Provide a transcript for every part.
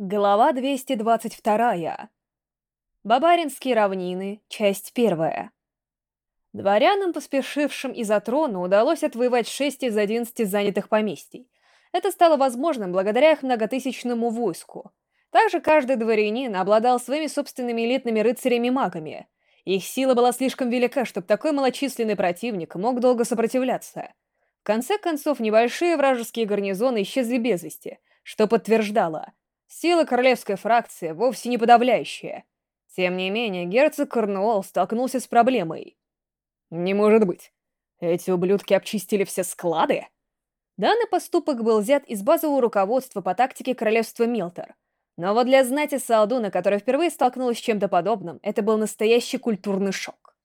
Глава 222. Бабаринские равнины, часть первая. Дворянам, поспешившим из-за трона, удалось отвоевать 6 из 11 занятых поместий. Это стало возможным благодаря их многотысячному войску. Также каждый дворянин обладал своими собственными элитными рыцарями-магами. Их сила была слишком велика, чтобы такой малочисленный противник мог долго сопротивляться. В конце концов, небольшие вражеские гарнизоны исчезли без вести, что подтверждало – Сила королевской фракции вовсе не подавляющая. Тем не менее, герцог Корнуолл столкнулся с проблемой. «Не может быть. Эти ублюдки обчистили все склады?» Данный поступок был взят из базового руководства по тактике королевства Милтер. Но вот для знати Салдуна, которая впервые столкнулась с чем-то подобным, это был настоящий культурный шок.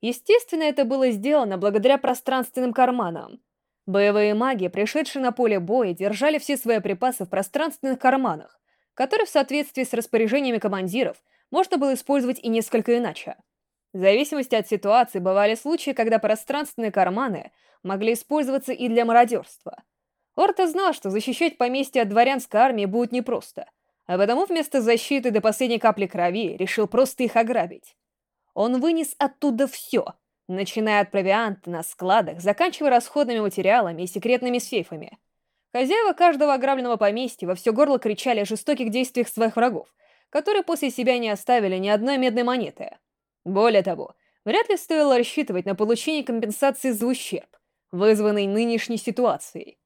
Естественно, это было сделано благодаря пространственным карманам, Боевые маги, пришедшие на поле боя, держали все свои припасы в пространственных карманах, которые в соответствии с распоряжениями командиров можно было использовать и несколько иначе. В зависимости от ситуации бывали случаи, когда пространственные карманы могли использоваться и для мародерства. Орта знал, что защищать поместье от дворянской армии будет непросто, а потому вместо защиты до последней капли крови решил просто их ограбить. Он вынес оттуда все — начиная от провианта на складах, заканчивая расходными материалами и секретными сейфами. Хозяева каждого ограбленного поместья во все горло кричали о жестоких действиях своих врагов, которые после себя не оставили ни одной медной монеты. Более того, вряд ли стоило рассчитывать на получение компенсации за ущерб, вызванный нынешней ситуацией.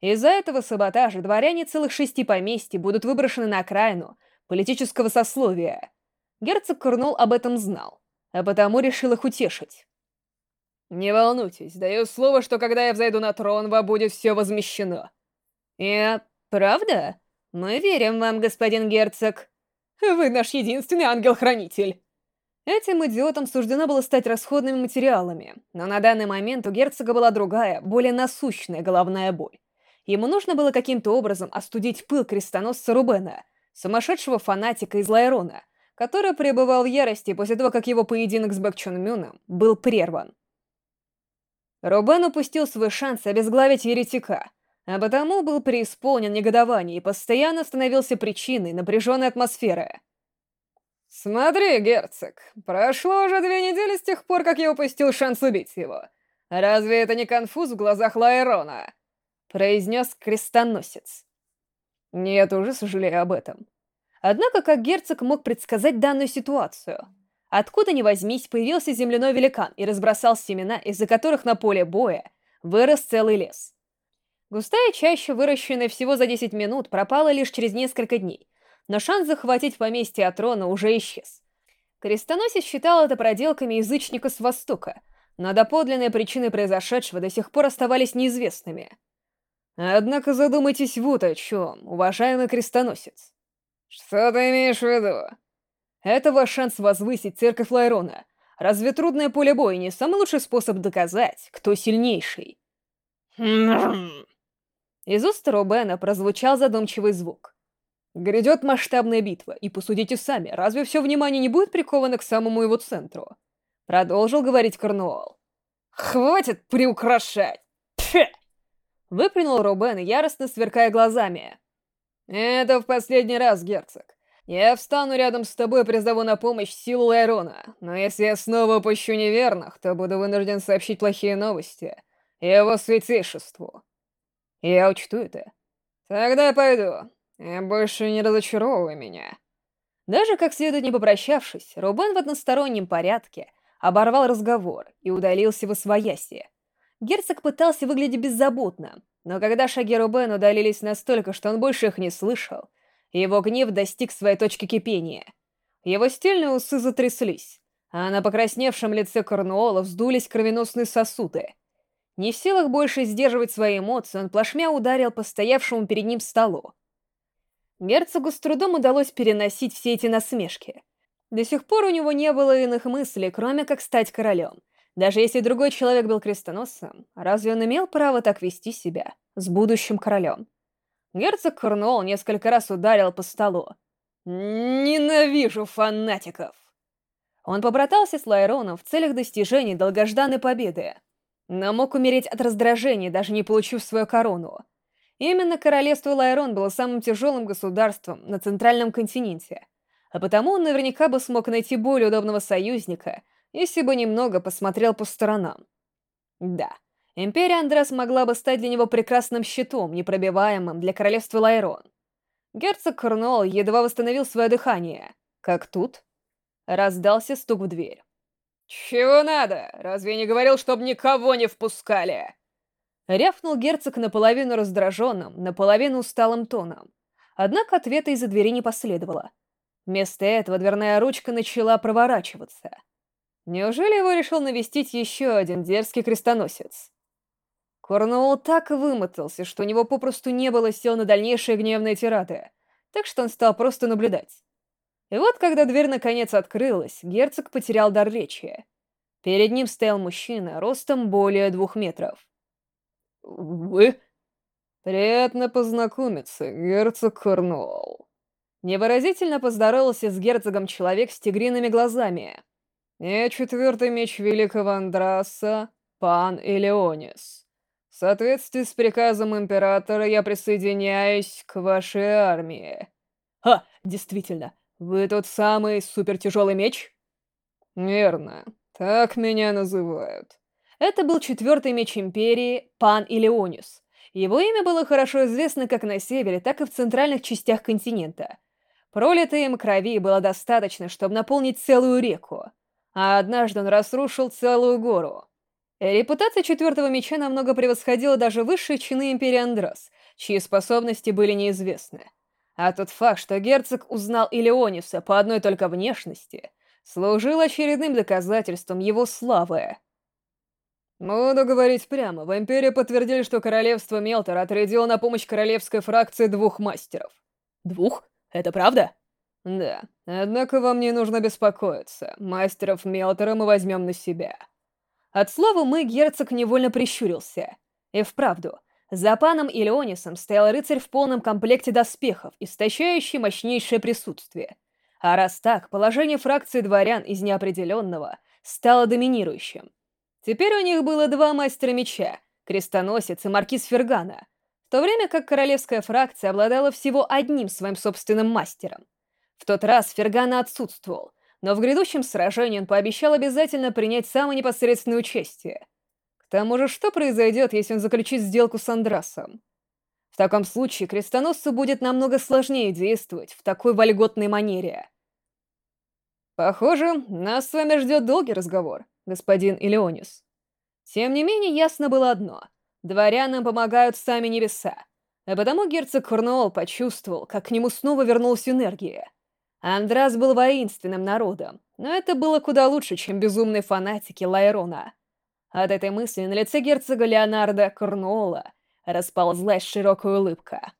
Из-за этого саботажа дворяне целых шести поместий будут выброшены на окраину политического сословия. Герцог Корнул об этом знал, а потому решил их утешить. «Не волнуйтесь, даю слово, что когда я взойду на трон, вам будет все возмещено». «Я... правда? Мы верим вам, господин герцог. Вы наш единственный ангел-хранитель». Этим идиотам суждено было стать расходными материалами, но на данный момент у герцога была другая, более насущная головная боль. Ему нужно было каким-то образом остудить пыл крестоносца Рубена, сумасшедшего фанатика из Лайрона, который пребывал в ярости после того, как его поединок с Бэк Чон Мюном был прерван. Рубен упустил свой шанс обезглавить еретика, а потому был преисполнен негодования и постоянно становился причиной напряженной атмосферы. «Смотри, герцог, прошло уже две недели с тех пор, как я упустил шанс убить его. Разве это не конфуз в глазах Лайрона?» — произнес крестоносец. «Нет, уже сожалею об этом. Однако как герцог мог предсказать данную ситуацию?» Откуда ни возьмись, появился земляной великан и разбросал семена, из-за которых на поле боя вырос целый лес. Густая чаща, выращенная всего за 10 минут, пропала лишь через несколько дней, но шанс захватить поместье Атрона уже исчез. Крестоносец считал это проделками язычника с Востока, но доподлинные причины произошедшего до сих пор оставались неизвестными. Однако задумайтесь вот о чем, уважаемый крестоносец. Что ты имеешь в виду? Это ваш шанс возвысить церковь Лайрона. Разве трудное поле боя не самый лучший способ доказать, кто сильнейший? Из уст Робена прозвучал задумчивый звук. Грядет масштабная битва, и посудите сами, разве все внимание не будет приковано к самому его центру? Продолжил говорить Корнуолл. Хватит приукрашать! Пфе! Выплюнул Робен, яростно сверкая глазами. Это в последний раз, герцог. Я встану рядом с тобой и призову на помощь силу Лайрона, но если я снова упущу неверных, то буду вынужден сообщить плохие новости его святейшеству. Я учту это. Тогда я пойду. И больше не разочаровывай меня. Даже как следует не попрощавшись, Рубен в одностороннем порядке оборвал разговор и удалился в освояси. Герцог пытался выглядеть беззаботно, но когда шаги Рубена удалились настолько, что он больше их не слышал, его гнев достиг своей точки кипения. Его стильные усы затряслись, а на покрасневшем лице Корнуола вздулись кровеносные сосуды. Не в силах больше сдерживать свои эмоции, он плашмя ударил по стоявшему перед ним столу. Герцогу с трудом удалось переносить все эти насмешки. До сих пор у него не было иных мыслей, кроме как стать королем. Даже если другой человек был крестоносцем, разве он имел право так вести себя с будущим королем? Герцог Корнуолл несколько раз ударил по столу. «Ненавижу фанатиков!» Он побратался с Лайроном в целях достижения долгожданной победы, но мог умереть от раздражения, даже не получив свою корону. Именно королевство Лайрон было самым тяжелым государством на центральном континенте, а потому он наверняка бы смог найти более удобного союзника, если бы немного посмотрел по сторонам. Да, Империя Андрес могла бы стать для него прекрасным щитом, непробиваемым для королевства Лайрон. Герцог Корнуолл едва восстановил свое дыхание, как тут раздался стук в дверь. «Чего надо? Разве не говорил, чтобы никого не впускали?» Рявкнул герцог наполовину раздраженным, наполовину усталым тоном. Однако ответа из-за двери не последовало. Вместо этого дверная ручка начала проворачиваться. Неужели его решил навестить еще один дерзкий крестоносец? Корнуолл так вымотался, что у него попросту не было сил на дальнейшие гневные тирады, так что он стал просто наблюдать. И вот, когда дверь наконец открылась, герцог потерял дар речи. Перед ним стоял мужчина, ростом более двух метров. «Вы?» «Приятно познакомиться, герцог Корнуолл». Невыразительно поздоровался с герцогом человек с тигриными глазами. «Я четвертый меч великого Андраса, пан Элеонис. Соответствии с приказом императора я присоединяюсь к вашей армии». «А, действительно, вы тот самый супертяжелый меч?» «Верно, так меня называют». Это был четвертый меч Империи, Пан Илеонис. Его имя было хорошо известно как на севере, так и в центральных частях континента. Пролитой им крови было достаточно, чтобы наполнить целую реку, а однажды он разрушил целую гору. Репутация четвертого меча намного превосходила даже высшие чины Империи Андрос, чьи способности были неизвестны. А тот факт, что герцог узнал Илеониса по одной только внешности, служил очередным доказательством его славы. Буду говорить прямо, в Империи подтвердили, что королевство Мелтор отрядило на помощь королевской фракции двух мастеров. Двух? Это правда? Да. Однако вам не нужно беспокоиться. Мастеров Мелтора мы возьмем на себя. От слова «мы» герцог невольно прищурился. И вправду, за паном Илеонисом стоял рыцарь в полном комплекте доспехов, истощающий мощнейшее присутствие. А раз так, положение фракции дворян из неопределенного стало доминирующим. Теперь у них было два мастера меча — крестоносец и маркиз Фергана, в то время как королевская фракция обладала всего одним своим собственным мастером. В тот раз Фергана отсутствовал, но в грядущем сражении он пообещал обязательно принять самое непосредственное участие. К тому же, что произойдет, если он заключит сделку с Андрасом? В таком случае крестоносцу будет намного сложнее действовать в такой вольготной манере. Похоже, нас с вами ждет долгий разговор господин Илеонис. Тем не менее, ясно было одно — дворянам помогают сами небеса, а потому герцог Корнуолл почувствовал, как к нему снова вернулась энергия. Андрас был воинственным народом, но это было куда лучше, чем безумные фанатики Лайрона. От этой мысли на лице герцога Леонарда Корнуолла расползлась широкая улыбка.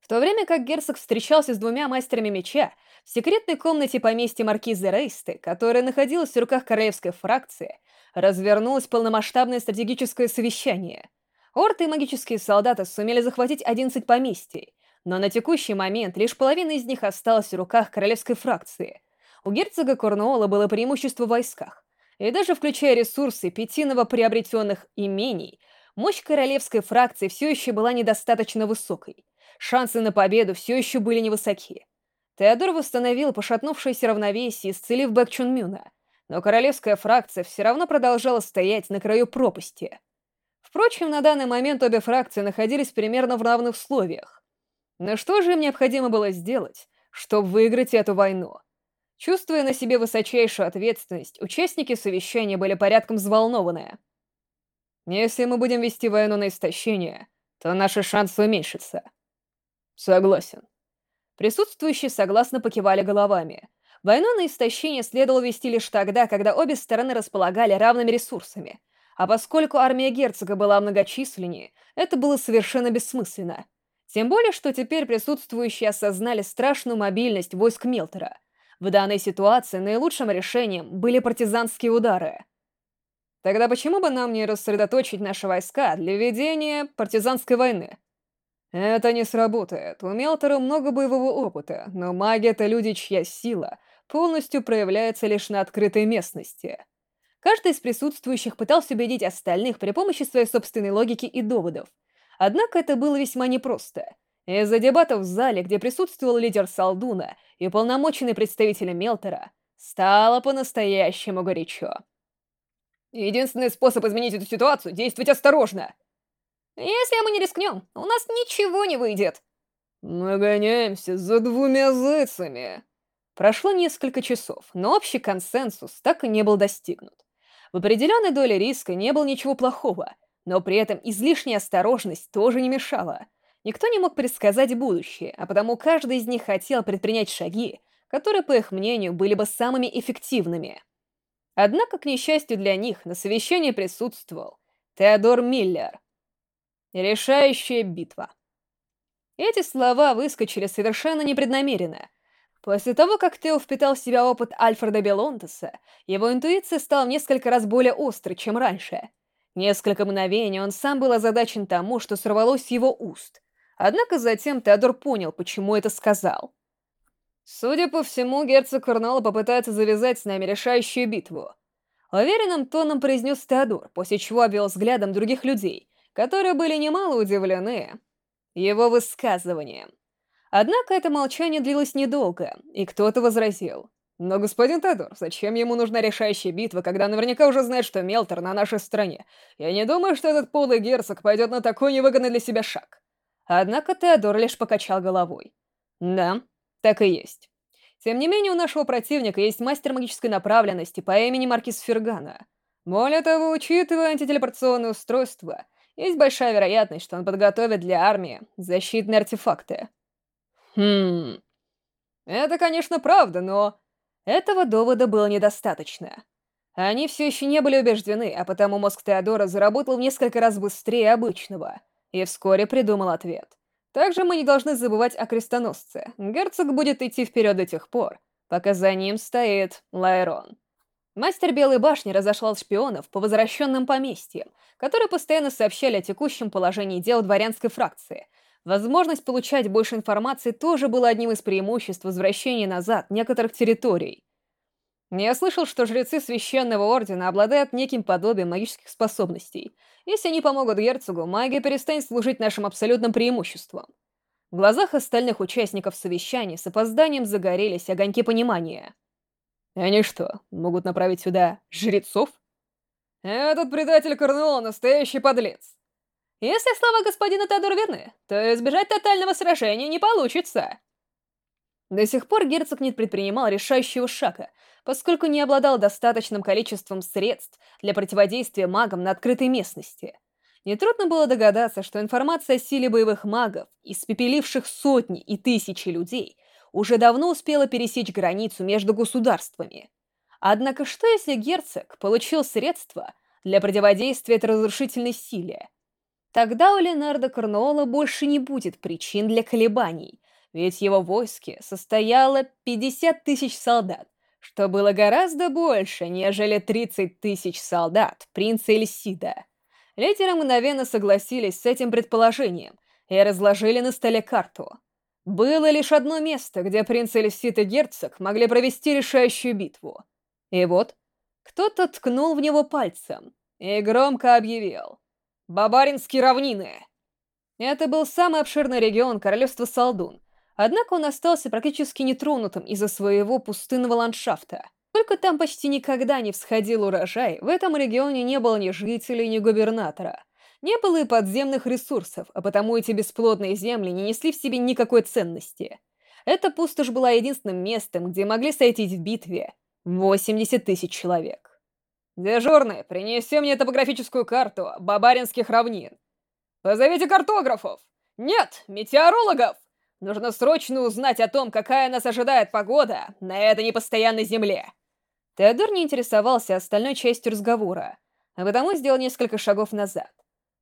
В то время как герцог встречался с двумя мастерами меча, в секретной комнате поместья маркиза Рейсты, которая находилась в руках королевской фракции, развернулось полномасштабное стратегическое совещание. Орты и магические солдаты сумели захватить 11 поместий, но на текущий момент лишь половина из них осталась в руках королевской фракции. У герцога Корнуола было преимущество в войсках, и даже включая ресурсы пяти новоприобретенных имений, мощь королевской фракции все еще была недостаточно высокой. Шансы на победу все еще были невысоки. Теодор восстановил пошатнувшееся равновесие, исцелив Бэк Чун но королевская фракция все равно продолжала стоять на краю пропасти. Впрочем, на данный момент обе фракции находились примерно в равных условиях. Но что же им необходимо было сделать, чтобы выиграть эту войну? Чувствуя на себе высочайшую ответственность, участники совещания были порядком взволнованы. Если мы будем вести войну на истощение, то наши шансы уменьшатся. Согласен. Присутствующие согласно покивали головами. Войну на истощение следовало вести лишь тогда, когда обе стороны располагали равными ресурсами. А поскольку армия герцога была многочисленнее, это было совершенно бессмысленно. Тем более, что теперь присутствующие осознали страшную мобильность войск Мелтера. В данной ситуации наилучшим решением были партизанские удары. Тогда почему бы нам не рассредоточить наши войска для ведения партизанской войны? Это не сработает. У Мелтора много боевого опыта, но маги — это люди, чья сила полностью проявляется лишь на открытой местности. Каждый из присутствующих пытался убедить остальных при помощи своей собственной логики и доводов. Однако это было весьма непросто. Из-за дебатов в зале, где присутствовал лидер Салдуна и полномоченный представитель Мелтера, стало по-настоящему горячо. Единственный способ изменить эту ситуацию — действовать осторожно. Если мы не рискнем, у нас ничего не выйдет. Мы гоняемся за двумя зайцами. Прошло несколько часов, но общий консенсус так и не был достигнут. В определенной доле риска не было ничего плохого, но при этом излишняя осторожность тоже не мешала. Никто не мог предсказать будущее, а потому каждый из них хотел предпринять шаги, которые, по их мнению, были бы самыми эффективными. Однако, к несчастью для них, на совещании присутствовал Теодор Миллер. Решающая битва. Эти слова выскочили совершенно непреднамеренно. После того, как Тео впитал в себя опыт Альфреда Белонтеса, его интуиция стала несколько раз более острой, чем раньше. Несколько мгновений он сам был озадачен тому, что сорвалось его уст. Однако затем Теодор понял, почему это сказал. Судя по всему, герцог Корнелла попытается завязать с нами решающую битву. Уверенным тоном произнес Теодор, после чего обвел взглядом других людей, которые были немало удивлены его высказыванием. Однако это молчание длилось недолго, и кто-то возразил. «Но, господин Теодор, зачем ему нужна решающая битва, когда наверняка уже знает, что Мелтор на нашей стороне? Я не думаю, что этот подлый герцог пойдет на такой невыгодный для себя шаг». Однако Теодор лишь покачал головой. «Да, так и есть. Тем не менее, у нашего противника есть мастер магической направленности по имени Маркис Фергана. Более того, учитывая антителепортационное устройство, есть большая вероятность, что он подготовит для армии защитные артефакты. Хм... Это, конечно, правда, но... Этого довода было недостаточно. Они все еще не были убеждены, а потому мозг Теодора заработал в несколько раз быстрее обычного и вскоре придумал ответ. Также мы не должны забывать о крестоносце. Герцог будет идти вперед до тех пор, пока за ним стоит Лайрон. Мастер Белой Башни разошлал шпионов по возвращенным поместьям, которые постоянно сообщали о текущем положении дел дворянской фракции. Возможность получать больше информации тоже была одним из преимуществ возвращения назад некоторых территорий. Я слышал, что жрецы Священного Ордена обладают неким подобием магических способностей. Если они помогут герцогу, магия перестанет служить нашим абсолютным преимуществом. В глазах остальных участников совещания с опозданием загорелись огоньки понимания. Они что, могут направить сюда жрецов? Этот предатель Корнуолла настоящий подлец. Если слова господина Тадор верны, то избежать тотального сражения не получится. До сих пор герцог не предпринимал решающего шага, поскольку не обладал достаточным количеством средств для противодействия магам на открытой местности. Нетрудно было догадаться, что информация о силе боевых магов, испепеливших сотни и тысячи людей, уже давно успела пересечь границу между государствами. Однако что если герцог получил средства для противодействия этой разрушительной силе? Тогда у Ленарда Корнуола больше не будет причин для колебаний, ведь его войске состояло 50 тысяч солдат, что было гораздо больше, нежели 30 тысяч солдат принца Эльсида. Лидеры мгновенно согласились с этим предположением и разложили на столе карту. Было лишь одно место, где принц Эльсид и герцог могли провести решающую битву. И вот, кто-то ткнул в него пальцем и громко объявил «Бабаринские равнины!». Это был самый обширный регион королевства Салдун, Однако он остался практически нетронутым из-за своего пустынного ландшафта. Только там почти никогда не всходил урожай, в этом регионе не было ни жителей, ни губернатора. Не было и подземных ресурсов, а потому эти бесплодные земли не несли в себе никакой ценности. Эта пустошь была единственным местом, где могли сойтись в битве 80 тысяч человек. «Дежурный, принеси мне топографическую карту Бабаринских равнин. Позовите картографов! Нет, метеорологов!» Нужно срочно узнать о том, какая нас ожидает погода на этой непостоянной земле. Теодор не интересовался остальной частью разговора, а потому сделал несколько шагов назад.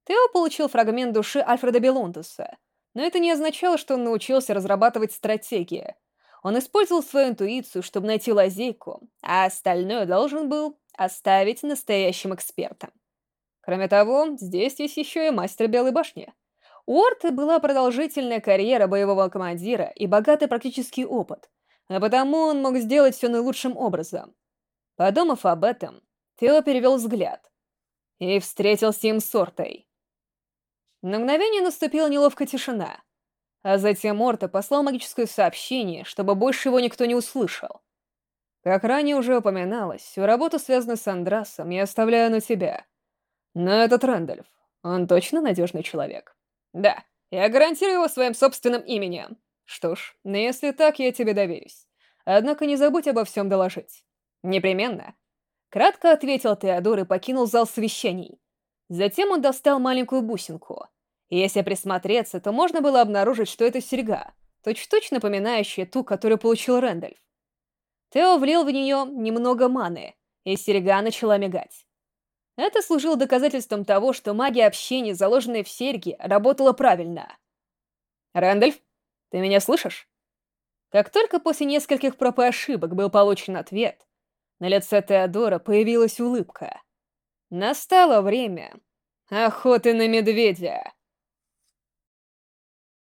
Тео получил фрагмент души Альфреда Белунтуса, но это не означало, что он научился разрабатывать стратегии. Он использовал свою интуицию, чтобы найти лазейку, а остальное должен был оставить настоящим экспертам. Кроме того, здесь есть еще и мастер Белой башни — у Орты была продолжительная карьера боевого командира и богатый практический опыт, а потому он мог сделать все наилучшим образом. Подумав об этом, Тео перевел взгляд и встретился им с Ортой. На мгновение наступила неловкая тишина, а затем Орта послал магическое сообщение, чтобы больше его никто не услышал. Как ранее уже упоминалось, всю работу, связанную с Андрасом, я оставляю на тебя. Но этот Рэндальф, он точно надежный человек? Да, я гарантирую его своим собственным именем. Что ж, если так, я тебе доверюсь. Однако не забудь обо всем доложить. Непременно. Кратко ответил Теодор и покинул зал совещаний. Затем он достал маленькую бусинку. Если присмотреться, то можно было обнаружить, что это серьга, точь-в-точь напоминающая ту, которую получил Рэндальф. Тео влил в нее немного маны, и серьга начала мигать. Это служило доказательством того, что магия общения, заложенная в серьге, работала правильно. «Рэндальф, ты меня слышишь?» Как только после нескольких проб и ошибок был получен ответ, на лице Теодора появилась улыбка. Настало время охоты на медведя.